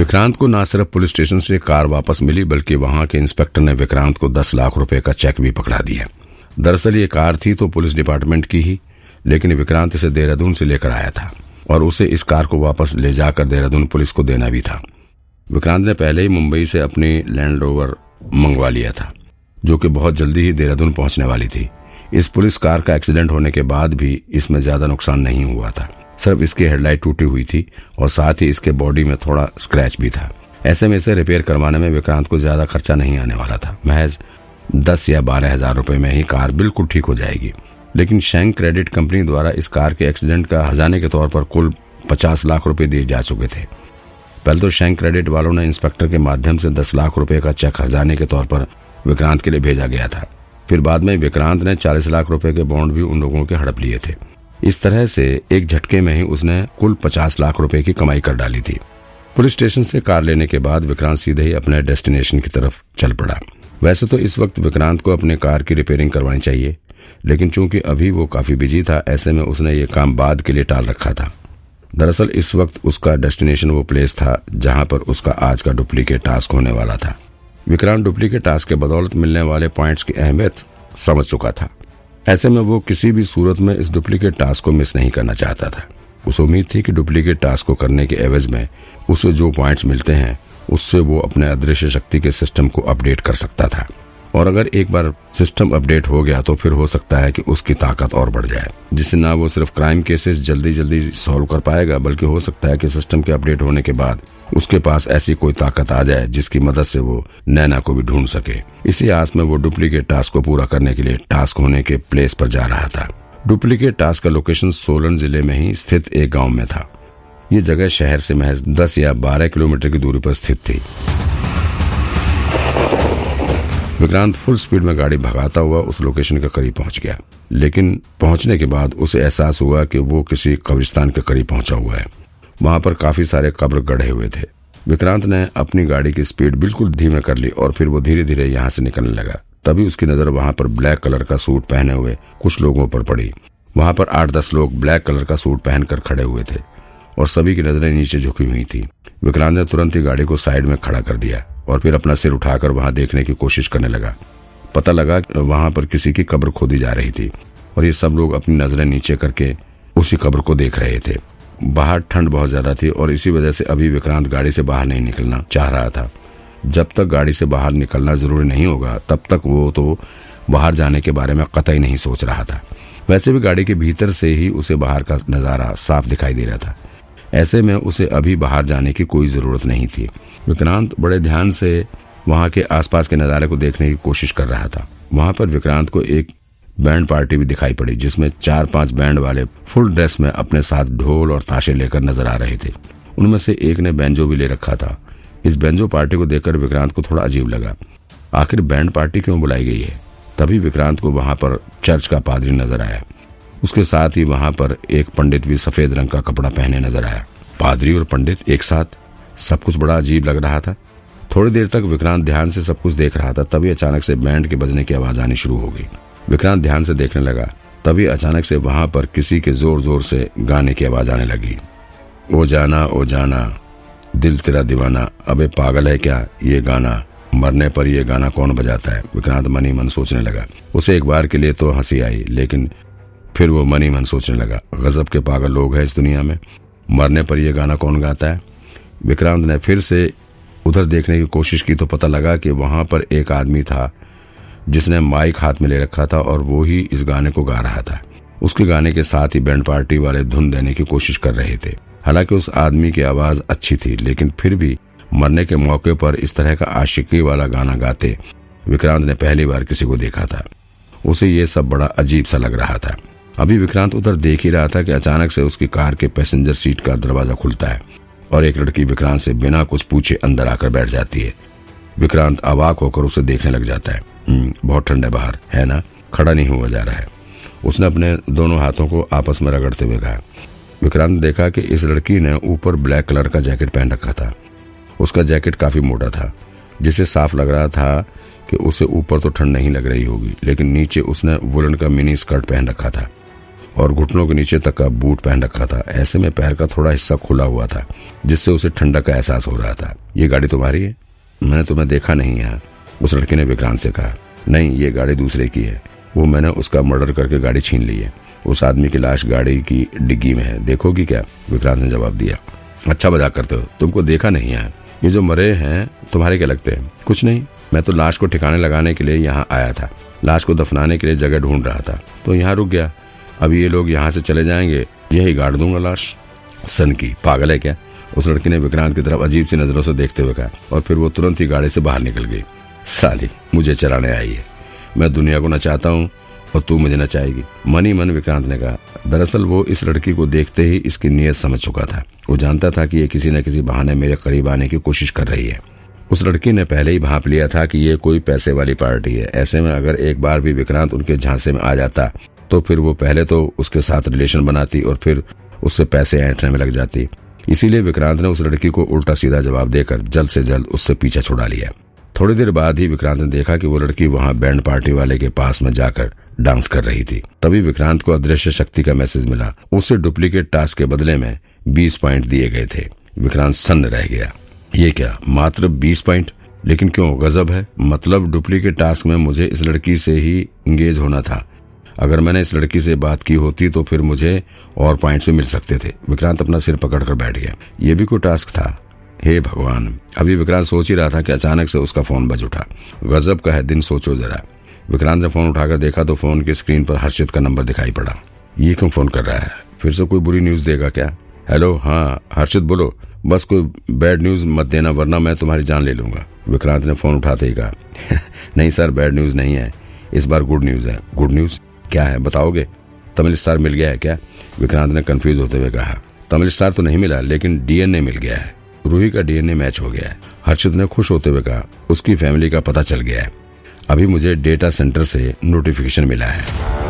विक्रांत को न सिर्फ़ पुलिस स्टेशन से कार वापस मिली, बल्कि वहाँ के इंस्पेक्टर ने विक्रांत को दस लाख रुपए का चेक भी पकड़ा दिया। दरअसल ये कार थी तो पुलिस डिपार्टमेंट की ही, लेकिन विक्रांत इसे देहरादून से लेकर आया था, और उसे इस कार को वापस ले जाकर देहरादून पुलिस को देना भी था। विक्रांत ने पहले ही मुंबई से अपनी लैंड रोवर मंगवा लिया था, जो कि बहुत जल्दी ही देहरादून पहुँचने वाली थी। इस पुलिस कार का एक्सीडेंट होने के बाद भी इसमें ज़्यादा नुकसान नहीं हुआ था। सिर्फ़ इसकी हेडलाइट टूटी हुई थी और साथ ही इसके बॉडी में थोड़ा स्क्रैच भी था। ऐसे में इसे रिपेयर करवाने में विक्रांत को ज़्यादा खर्चा नहीं आने वाला था। महज दस या बारह हज़ार रूपए में ही कार बिल्कुल ठीक हो जाएगी। लेकिन शैंक क्रेडिट कंपनी द्वारा इस कार के एक्सीडेंट का हजाने के तौर पर कुल पचास लाख रुपए दिए जा चुके थे। पहले तो शैंक क्रेडिट वालों ने इंस्पेक्टर के माध्यम से दस लाख रुपए का चेक हजाने के तौर पर विक्रांत के लिए भेजा गया था। फिर बाद में विक्रांत ने चालीस लाख रुपए के बॉन्ड भी उन लोगों के हड़प लिए थे। इस तरह से एक झटके में ही उसने कुल पचास लाख रुपए की कमाई कर डाली थी। पुलिस स्टेशन से कार लेने के बाद विक्रांत सीधे ही अपने डेस्टिनेशन की तरफ़ चल पड़ा। वैसे तो इस वक्त विक्रांत को अपने कार की रिपेयरिंग करवानी चाहिए, लेकिन चूँकि अभी वो काफ़ी बिज़ी था, ऐसे में उसने ये काम बाद के लिए टाल रखा था। दरअसल इस वक्त उसका डेस्टिनेशन वो प्लेस था, जहाँ पर उसका आज का डुप्लीकेट टास्क होने वाला था। विक्रांत डुप्लीकेट टास्क के बदौलत मिलने वाले पॉइंट्स की अहमियत समझ चुका था। ऐसे में वो किसी भी सूरत में इस डुप्लीकेट टास्क को मिस नहीं करना चाहता था। उसे उम्मीद थी कि डुप्लीकेट टास्क को करने के एवज में उसे जो पॉइंट्स मिलते हैं, उससे वो अपने अदृश्य शक्ति के सिस्टम को अपडेट कर सकता था। और अगर एक बार सिस्टम अपडेट हो गया तो फिर हो सकता है कि उसकी ताकत और बढ़ जाए। जिससे ना वो सिर्फ़ क्राइम केसेस जल्दी जल्दी सॉल्व कर पाएगा, बल्कि हो सकता है कि सिस्टम के अपडेट होने के बाद उसके पास ऐसी कोई ताकत आ जाए जिसकी मदद से वो नैना को भी ढूंढ सके। इसी आस में वो डुप्लीकेट टास्क को पूरा करने के लिए टास्क होने के प्लेस पर जा रहा था। डुप्लीकेट टास्क का लोकेशन सोलन ज़िले में ही स्थित एक गाँव में था। ये जगह शहर से महज दस या बारह किलोमीटर की दूरी पर स्थित थी। विक्रांत फुल स्पीड में गाड़ी भगाता हुआ उस लोकेशन के करीब पहुँच गया। लेकिन पहुँचने के बाद उसे एहसास हुआ कि वो किसी कब्रिस्तान के करीब पहुँचा हुआ है। वहाँ पर काफ़ी सारे कब्र गढ़े हुए थे। विक्रांत ने अपनी गाड़ी की स्पीड बिल्कुल धीमे कर ली और फिर वो धीरे धीरे यहाँ से निकलने लगा। तभी उसकी नज़र वहाँ पर ब्लैक कलर का सूट पहने हुए कुछ लोगों पर पड़ी। वहाँ पर आठ दस लोग ब्लैक कलर का सूट पहनकर खड़े हुए थे और सभी की नज़रें नीचे झुकी हुई थी। विक्रांत ने तुरंत ही गाड़ी को साइड में खड़ा कर दिया। और फिर अपना सिर उठाकर वहाँ देखने की कोशिश करने लगा। पता लगा वहाँ पर किसी की कब्र खोदी जा रही थी और ये सब लोग अपनी नज़रें नीचे करके उसी कब्र को देख रहे थे। बाहर ठंड बहुत ज़्यादा थी और इसी वजह से अभी विक्रांत गाड़ी से बाहर नहीं निकलना चाह रहा था। जब तक गाड़ी से बाहर निकलना ज़रूरी नहीं होगा, तब तक वो तो बाहर जाने के बारे में कतई नहीं सोच रहा था। वैसे भी गाड़ी के भीतर से ही उसे बाहर का नज़ारा साफ़ दिखाई दे रहा था। ऐसे में उसे अभी बाहर जाने की कोई ज़रूरत नहीं थी। विक्रांत बड़े ध्यान से वहाँ के आसपास के नजारे को देखने की कोशिश कर रहा था। वहाँ पर विक्रांत को एक बैंड पार्टी भी दिखाई पड़ी, जिसमें चार पाँच बैंड वाले फुल ड्रेस में अपने साथ ढोल और ताशे लेकर नज़र आ रहे थे। उनमें से एक ने बैंजो भी ले रखा था। इस बैंजो पार्टी को देखकर विक्रांत को थोड़ा अजीब लगा। आखिर बैंड पार्टी क्यों बुलाई गई है? तभी विक्रांत को वहाँ पर चर्च का पादरी नज़र आया। उसके साथ ही वहाँ पर एक पंडित भी सफ़ेद रंग का कपड़ा पहने नज़र आया। पादरी और पंडित एक साथ सब कुछ बड़ा अजीब लग रहा था। थोड़ी देर तक विक्रांत ध्यान से सब कुछ देख रहा था, तभी अचानक से बैंड के बजने की आवाज़ आनी शुरू हो गई। विक्रांत ध्यान से देखने लगा, तभी अचानक से वहाँ पर किसी के ज़ोर ज़ोर से गाने की आवाज़ आने लगी। ओ जाना ओ जाना, दिल तेरा दीवाना, अबे पागल है क्या ये गाना? मरने पर यह गाना कौन बजाता है? विक्रांत मनी मन सोचने लगा। उसे एक बार के लिए तो हँसी आई, लेकिन फिर वो मनी मन सोचने लगा। गजब के पागल लोग हैं इस दुनिया में। मरने पर यह गाना कौन गाता है? विक्रांत ने फिर से उधर देखने की कोशिश की तो पता लगा कि वहाँ पर एक आदमी था, जिसने माइक हाथ में ले रखा था और वो ही इस गाने को गा रहा था। उसके गाने के साथ ही बैंड पार्टी वाले धुन देने की कोशिश कर रहे थे। हालाँकि उस आदमी की आवाज़ अच्छी थी, लेकिन फिर भी मरने के मौके पर इस तरह का आशिकी वाला गाना गाते विक्रांत ने पहली बार किसी को देखा था। उसे ये सब बड़ा अजीब सा लग रहा था। अभी विक्रांत उधर देख ही रहा था कि अचानक से उसकी कार के पैसेंजर सीट का दरवाज़ा खुलता है। और एक लड़की विक्रांत से बिना कुछ पूछे अंदर आकर बैठ जाती है। विक्रांत अवाक होकर उसे देखने लग जाता है। हम्म, बहुत ठंड है बाहर है ना? खड़ा नहीं हुआ जा रहा है। उसने अपने दोनों हाथों को आपस में रगड़ते हुए कहा। विक्रांत ने देखा कि इस लड़की ने ऊपर ब्लैक कलर का जैकेट पहन रखा था। उसका जैकेट काफ़ी मोटा था जिसे साफ़ लग रहा था कि उसे ऊपर तो ठंड नहीं लग रही होगी लेकिन नीचे उसने वुलन का मिनी स्कर्ट पहन रखा था। और घुटनों के नीचे तक का बूट पहन रखा था। ऐसे में पैर का थोड़ा हिस्सा खुला हुआ था, जिससे उसे ठंडक का एहसास हो रहा था। ये गाड़ी तुम्हारी है? मैंने तुम्हें देखा नहीं है उस लड़के ने विक्रांत से कहा। नहीं, ये गाड़ी दूसरे की है। वो मैंने उसका मर्डर करके गाड़ी छीन ली है। उस आदमी की लाश गाड़ी की डिग्गी में है। देखोगी क्या? विक्रांत ने जवाब दिया। अच्छा मज़ाक करते हो। तुमको देखा नहीं है ये जो मरे हैं, तुम्हारे क्या लगते हैं? कुछ नहीं। मैं तो लाश को ठिकाने लगाने के लिए यहाँ आया था। लाश को दफनाने के लिए जगह ढूंढ रहा था। तो यहाँ रुक गया। अब ये लोग यहाँ से चले जाएँगे। यही गाड़ दूँगा लाश। सन की पागल है क्या? उस लड़की ने विक्रांत की तरफ़ अजीब सी नज़रों से देखते हुए कहा, और फिर वो तुरंत ही गाड़ी से बाहर निकल गई। साली, मुझे चलाने आई है। मैं दुनिया को नचाता हूँ, और तू मुझे नचाएगी। मनी मन, विक्रांत ने कहा, दरअसल वो इस लड़की को देखते ही इसकी नीयत समझ चुका था। वो जानता था कि ये किसी न किसी बहाने मेरे करीब आने की कोशिश कर रही है। उस लड़की ने पहले ही भाप लिया था कि ये कोई पैसे वाली पार्टी है। ऐसे में अगर एक बार भी विक्रांत उनके झांसे में आ जाता तो फिर वो पहले तो उसके साथ रिलेशन बनाती और फिर उससे पैसे ऐंठने में लग जाती। इसीलिए विक्रांत ने उस लड़की को उल्टा सीधा जवाब देकर जल्द से जल्द उससे पीछा छुड़ा लिया। थोड़ी देर बाद ही विक्रांत ने देखा कि वो लड़की वहाँ बैंड पार्टी वाले के पास में जाकर डांस कर रही थी। तभी विक्रांत को अदृश्य शक्ति का मैसेज मिला। उसे डुप्लीकेट टास्क के बदले में बीस पॉइंट दिए गए थे। विक्रांत सन्न रह गया। ये क्या, मात्र बीस पॉइंट? लेकिन क्यों, गजब है। मतलब डुप्लीकेट टास्क में मुझे इस लड़की से ही इंगेज होना था। अगर मैंने इस लड़की से बात की होती तो फिर मुझे और पॉइंट्स भी मिल सकते थे। विक्रांत अपना सिर पकड़कर बैठ गया। ये भी कोई टास्क था। हे भगवान, अभी विक्रांत सोच ही रहा था कि अचानक से उसका फ़ोन बज उठा। गजब का है, दिन सोचो जरा। विक्रांत ने फ़ोन उठाकर देखा तो फ़ोन की स्क्रीन पर हर्षित का नंबर दिखाई पड़ा। ये क्यों फ़ोन कर रहा है? फिर से कोई बुरी न्यूज़ देगा क्या? हेलो हाँ हर्षित बोलो। बस कोई बैड न्यूज़ मत देना, वरना मैं तुम्हारी जान ले लूँगा। विक्रांत ने फ़ोन उठाते ही कहा, नहीं सर बैड न्यूज़ नहीं है। इस बार गुड न्यूज़ है। गुड न्यूज़ क्या है, बताओगे? तमिल स्टार मिल गया है क्या? विक्रांत ने कंफ्यूज होते हुए कहा, तमिल स्टार तो नहीं मिला, लेकिन डीएनए मिल गया है। रूही का डीएनए मैच हो गया है। हर्षित ने खुश होते हुए कहा, उसकी फैमिली का पता चल गया है। अभी मुझे डेटा सेंटर से नोटिफिकेशन मिला है।